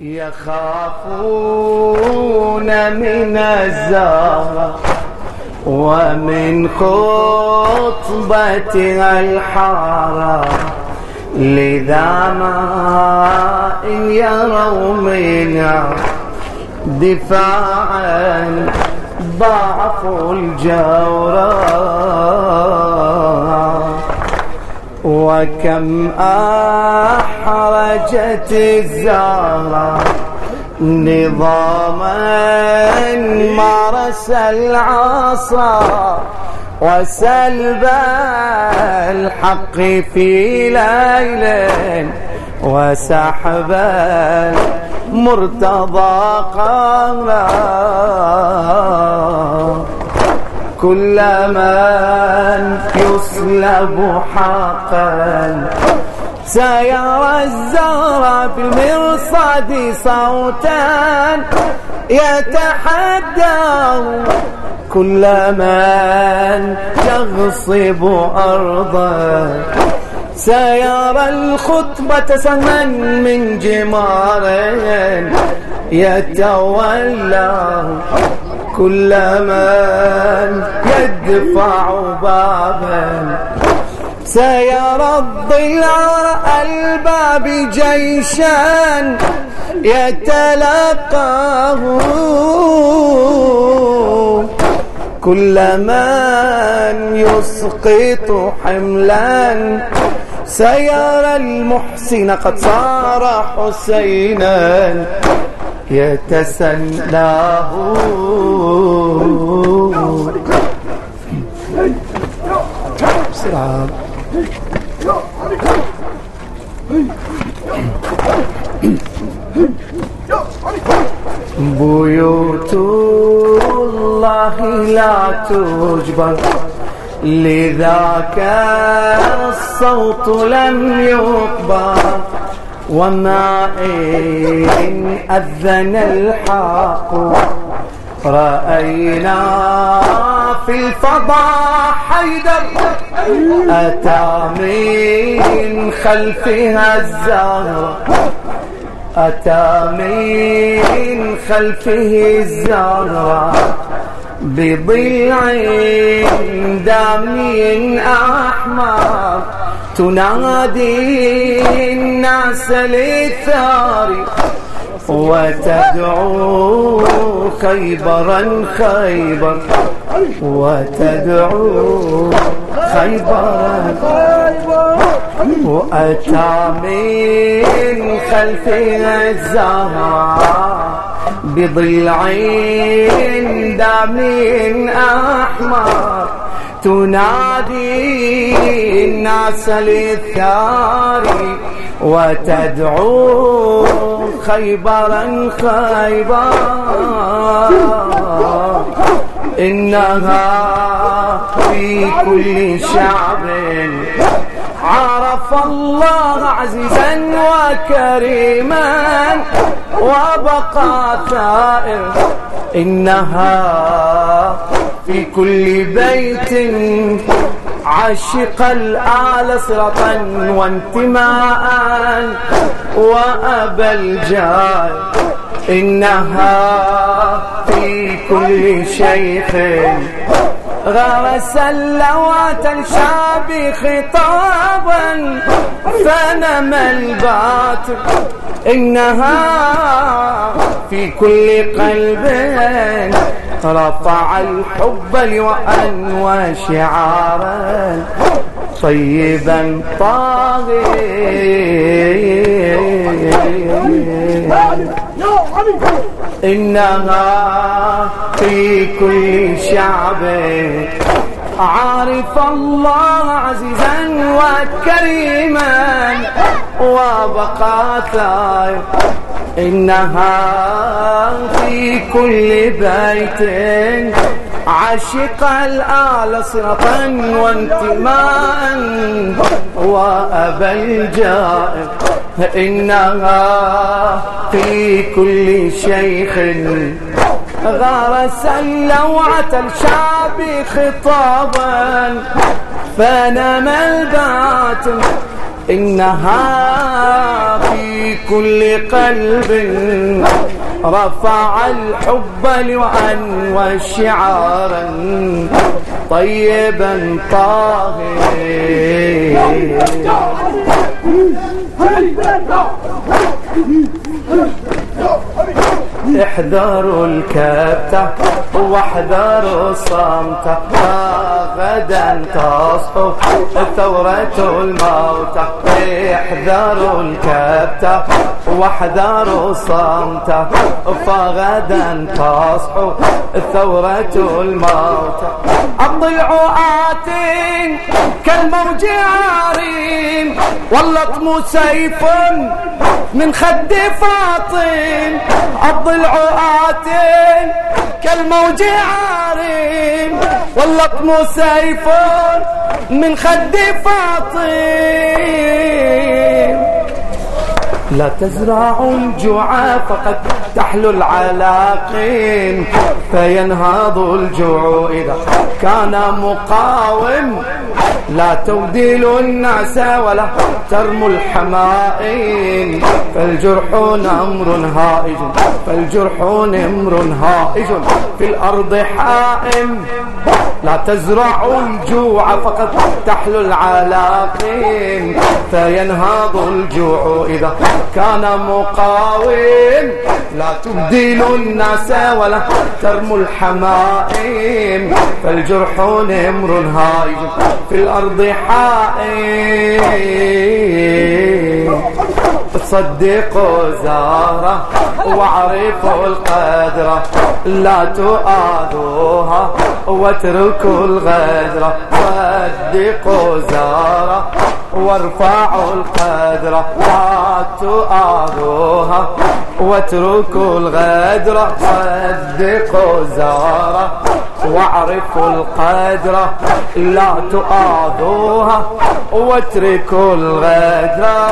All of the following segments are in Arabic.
يخافون من الزهرة ومن خطبتها الحارة لذا ما إن يروا منها دفاعا ضعفوا الجورة. وكم أحرجت الزهرة نظاما مارس العصا وسلب الحق في ليل وسحب المرتضى قمرا. كل من يصلب حقا. سيرى الزهر في المرصد صوتا يتحدى كل من يغصب أرضا. سيرى الخطبة سهما من جمار يتولى. كل من يدفع بابا. سيرى الضلع الباب جيشا يتلقاه. كل من يسقط حملا. سيرى المحسن قد صار حسينا. يتسلاه. بيوت الله لا تجبر لذاك الصوت لم يقبل وما إن أذن الحق رأينا في الفضاء حيدر. أتى من خلفها الزهر. أتى من خلفه الزهر. بضلع دامي أحمر. تنادي الناس للثار. وتدعو خيبرا خيبر. وتدعو خيبرا وأتى من خلفها الزهراء بضلع دم أحمر. تنادي الناس للثار وتدعو خيبرا خيبرا. إنها في كل شعب. عرف الله عزيزا وكريما وبقى ثائر. إنها في كل بيت عشق الآل صرطا وانتماء وأبى الجار إنها في كل شيخ. غرس اللوات الشاب خطابا فنم الباطل. إنها في كل قلب رفع الحب لواء وشعارا طيبا طاغيا. إنها في كل شعب. عارف الله عزيزا وكريما وبقى ثائر. إنها في كل بيت عشق الآل صرفا وانتماء وأبى الجائر. إنها في كل شيخ غرس اللوعة الشعب خطابا. فنم الباطن. إنها في كل قلب رفع الحب لوعا وشعارا طيبا طاهر احذروا الكبتة واحذروا الصمتة غدا تصحو ثورة الموتى. احذروا الكبتة واحذروا الصمتة فغدا تصحو ثورة الموتى. الضلع آت كالموج عارين واللطم سيف من خد فاطم. الضلع آت كالموج عارين واللطم سيف من خد فاطم. لا تزرعوا الجوع فقد تحلو العلاقين فينهض الجوع إذا كان مقاوم. لا توديل الناس ولا ترموا الحمائن فالجرح نمر هائج فالجرح نمر هائج. في الأرض حائم لا تزرعوا الجوع فقد تحلو العلاقين فينهض الجوع إذا كان مقاوم. لا تبدلوا الناس ولا ترموا الحمائم. فالجرح نمر هائج. في الأرض حائم صدقوا زهرة واعرفوا القدرة لا تؤاذوها واتركوا الغدرة صدقوا زهرة وارفعوا القدرة لا تؤاذوها واتركوا الغدرة صدقوا زهرة واعرفوا القدرة لا تؤاذوها واتركوا الغدرة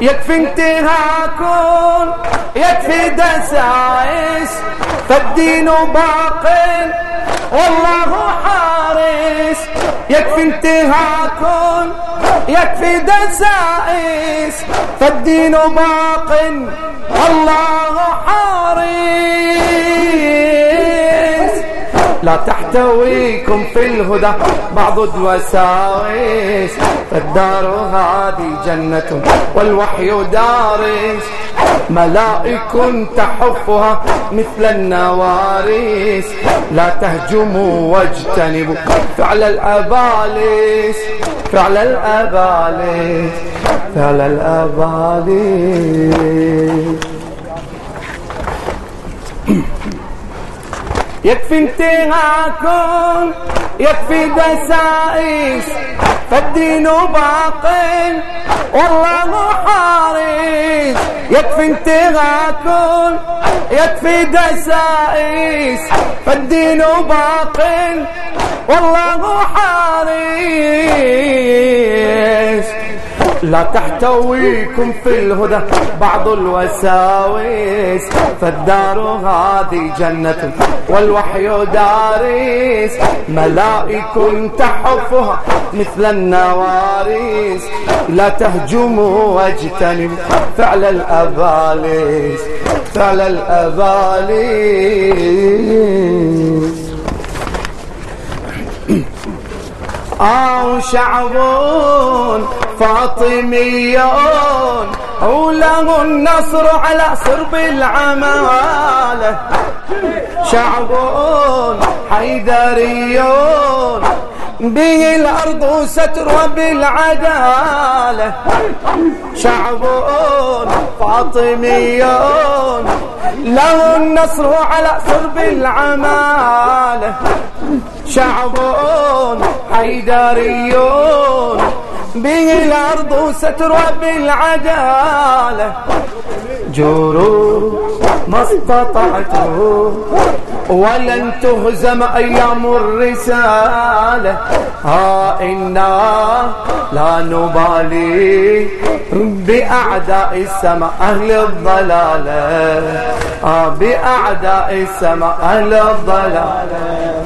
يكفي انتهاكم يكفي دسائس فالدين باق والله حارس. يكفي انتهاكم يكفي دسائس فالدين باق والله حارس. لا تحتويكم في الهدى. بعض الوساوس فالدار هذه جنة والوحي دارس ملائك تحفها مثل النواريس. لا تهجموا واجتنبوا فعل الأباليس. فعل الأباليس. فعل الأباليس. يكفي انتهاكم يكفي دسائس. فالدين باق والله حارس. يكفي انتهاكم يكفي دسائس. فالدين باق والله حارس. لا تحتويكم في الهدى. بعض الوساوس فالدار هذه جنة والوحي دارس ملائك تحفها مثل النواريس. لا تهجموا واجتنبوا فعل الأباليس. فعل الأباليس. أو شعب فاطميون وله النصر على صرب العمالة شعب حيدريون به الأرض ستر وبالعدالة شعب فاطميون له النصر على صرب العمالة شعب حيدريون به الأرض ستر بالعدالة. جوروا ما استطعتوا ولن تهزم أيام الرسالة. ها إنا لا نبالي بأعداء السماء أهل الضلالة. بأعداء السماء أهل الضلالة.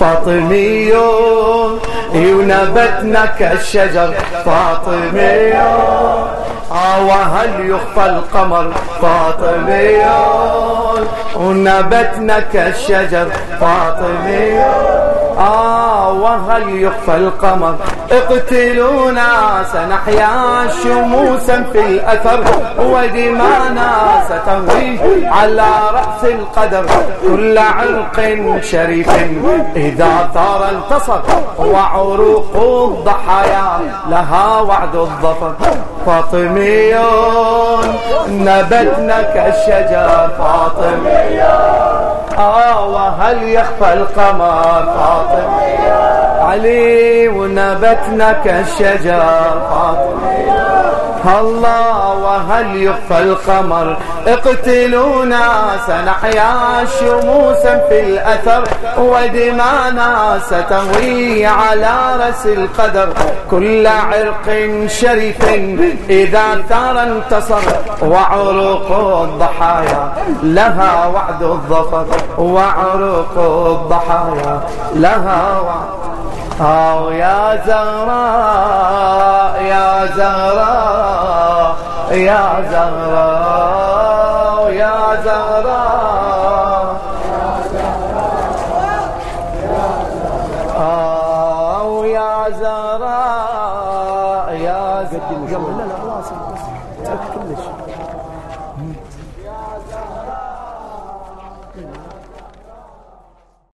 فاطميون ونبتنا كالشجر فاطميون آه وهل يخفى القمر فاطميون ونبتنا كالشجر فاطميون آه وهل يخفى القمر. اقتلونا سنحيا شموسا في الأثر ودمانا ستهوي على رأس القدر. كل عرق شريف إذا ثار انتصر وعروق الضحايا لها وعد الظفر. فاطميون نبتنا كالشجر فاطميون. وهل يخفى القمر فاطميون علي ونبتنا كالشجر فاطميون الله وهل يخفى القمر؟ اقتلونا سنحيا شموسا في الأثر ودمانا ستهوي على رأس القدر. كل عرق شريف إذا ثار انتصر وعروق الضحايا لها وعد الظفر. وعروق الضحايا لها وعد أو يا زهراء يا زهراء يا زهراء يا زهراء.